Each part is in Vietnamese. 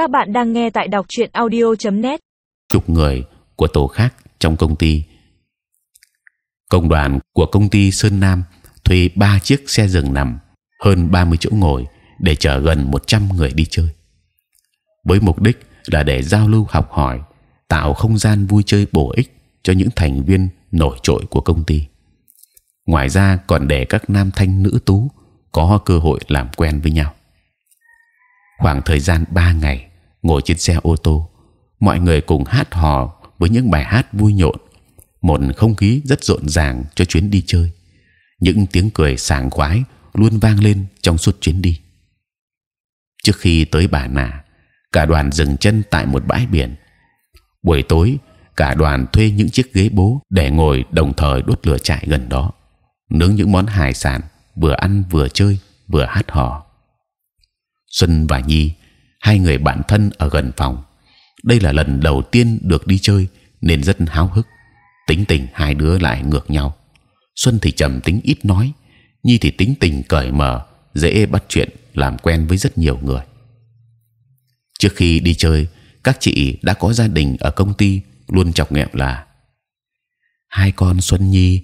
Các bạn đang nghe tại đọc truyện audio.net. chục người của tổ khác trong công ty. Công đoàn của công ty Sơn Nam thuê ba chiếc xe giường nằm hơn 30 chỗ ngồi để chở gần 100 người đi chơi. Với mục đích là để giao lưu học hỏi, tạo không gian vui chơi bổ ích cho những thành viên nổi trội của công ty. Ngoài ra còn để các nam thanh nữ tú có cơ hội làm quen với nhau. Khoảng thời gian 3 ngày ngồi trên xe ô tô, mọi người cùng hát hò với những bài hát vui nhộn, một không khí rất rộn ràng cho chuyến đi chơi. Những tiếng cười sảng khoái luôn vang lên trong suốt chuyến đi. Trước khi tới Bà Nà, cả đoàn dừng chân tại một bãi biển. Buổi tối, cả đoàn thuê những chiếc ghế bố để ngồi đồng thời đốt lửa trại gần đó, nướng những món hải sản, vừa ăn vừa chơi vừa hát hò. Xuân và Nhi, hai người bạn thân ở gần phòng. Đây là lần đầu tiên được đi chơi nên rất háo hức. Tính tình hai đứa lại ngược nhau. Xuân thì trầm tính ít nói, Nhi thì tính tình cởi mở, dễ bắt chuyện, làm quen với rất nhiều người. Trước khi đi chơi, các chị đã có gia đình ở công ty luôn chọc ghẹo là hai con Xuân Nhi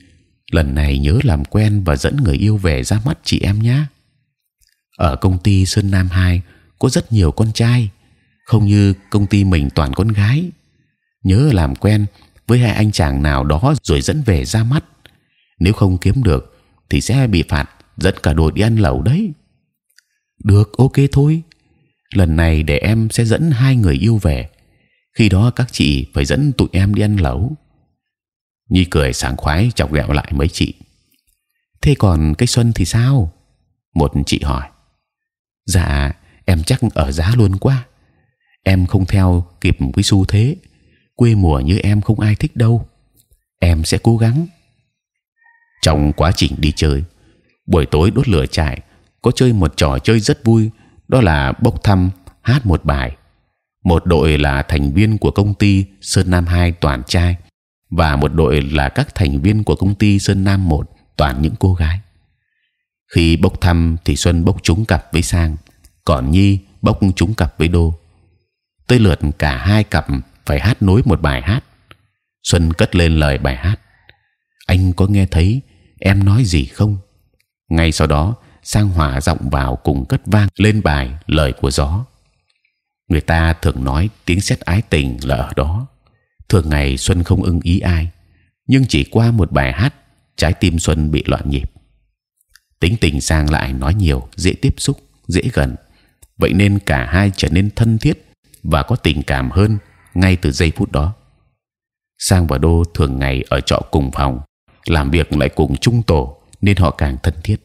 lần này nhớ làm quen và dẫn người yêu về ra mắt chị em nhé. Ở công ty Sơn Nam 2 có rất nhiều con trai, không như công ty mình toàn con gái. Nhớ làm quen với hai anh chàng nào đó rồi dẫn về ra mắt. Nếu không kiếm được thì sẽ bị phạt dẫn cả đội đi ăn lẩu đấy. Được, ok thôi. Lần này để em sẽ dẫn hai người yêu về. Khi đó các chị phải dẫn tụi em đi ăn lẩu. Nhi cười sảng khoái chọc ghẹo lại mấy chị. Thế còn cái Xuân thì sao? Một chị hỏi. Dạ, em chắc ở giá luôn quá. Em không theo kịp cái xu thế. Quê mùa như em không ai thích đâu. Em sẽ cố gắng. Trong quá trình đi chơi, buổi tối đốt lửa trại có chơi một trò chơi rất vui, đó là bốc thăm hát một bài. Một đội là thành viên của công ty Sơn Nam 2 toàn trai và một đội là các thành viên của công ty Sơn Nam 1 toàn những cô gái. Khi bốc thăm thì Xuân bốc trúng cặp với Sang, còn Nhi bốc chúng cặp với Đô. Tới lượt cả hai cặp phải hát nối một bài hát. Xuân cất lên lời bài hát. Anh có nghe thấy em nói gì không? Ngay sau đó, Sang hòa giọng vào cùng cất vang lên bài lời của gió. Người ta thường nói tiếng sét ái tình là ở đó. Thường ngày Xuân không ưng ý ai, nhưng chỉ qua một bài hát, trái tim Xuân bị loạn nhịp. Tính tình sang lại nói nhiều, dễ tiếp xúc, dễ gần. Vậy nên cả hai trở nên thân thiết và có tình cảm hơn ngay từ giây phút đó. Sang và Đô thường ngày ở trọ cùng phòng, làm việc lại cùng chung tổ nên họ càng thân thiết.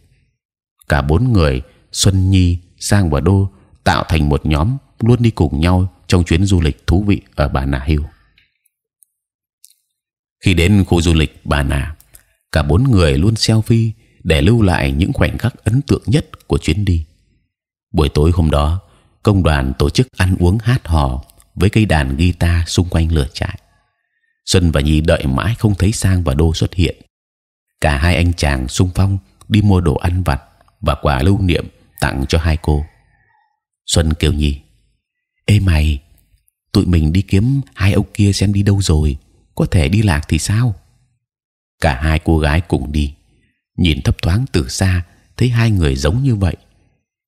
Cả bốn người Xuân Nhi, Sang và Đô tạo thành một nhóm luôn đi cùng nhau trong chuyến du lịch thú vị ở Bà Nà Hill. Khi đến khu du lịch Bà Nà, cả bốn người luôn selfie để lưu lại những khoảnh khắc ấn tượng nhất của chuyến đi. Buổi tối hôm đó, công đoàn tổ chức ăn uống hát hò với cây đàn guitar xung quanh lửa trại. Xuân và Nhi đợi mãi không thấy Sang và Đô xuất hiện. Cả hai anh chàng sung phong đi mua đồ ăn vặt và quà lưu niệm tặng cho hai cô. Xuân kêu Nhi: Ê mày, tụi mình đi kiếm hai ông kia xem đi đâu rồi, có thể đi lạc thì sao? Cả hai cô gái cùng đi, nhìn thấp thoáng từ xa thấy hai người giống như vậy.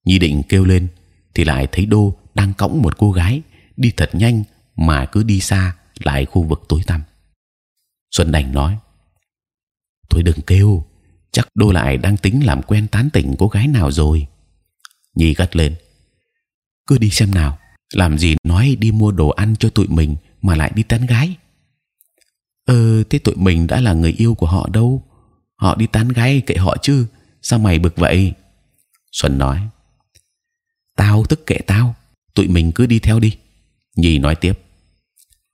Nhi định kêu lên thì lại thấy Đô đang cõng một cô gái đi thật nhanh mà cứ đi xa lại khu vực tối tăm. Xuân đành nói: thôi đừng kêu, chắc Đô lại đang tính làm quen tán tỉnh cô gái nào rồi. Nhi gắt lên: cứ đi xem nào, làm gì nói đi mua đồ ăn cho tụi mình mà lại đi tán gái? Ờ, thế tụi mình đã là người yêu của họ đâu? Họ đi tán gái kệ họ chứ, sao mày bực vậy? Xuân nói: tao tức kệ tao, tụi mình cứ đi theo đi. Nhi nói tiếp: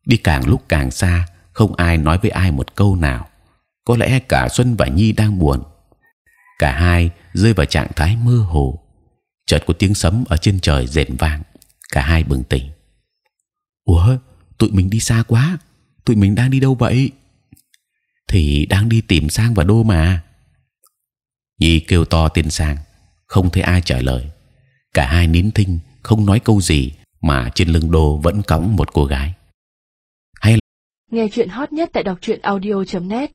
đi càng lúc càng xa, không ai nói với ai một câu nào. Có lẽ cả Xuân và Nhi đang buồn. Cả hai rơi vào trạng thái mơ hồ. Chợt có tiếng sấm ở trên trời rền vang. Cả hai bừng tỉnh. Ủa, tụi mình đi xa quá. Tụi mình đang đi đâu vậy? Thì đang đi tìm Sang và Đô mà. Nhi kêu to tên Sang, không thấy ai trả lời. Cả hai nín thinh, không nói câu gì, mà trên lưng đô vẫn cõng một cô gái. Hay là... Nghe chuyện hot nhất tại đọc truyện audio.net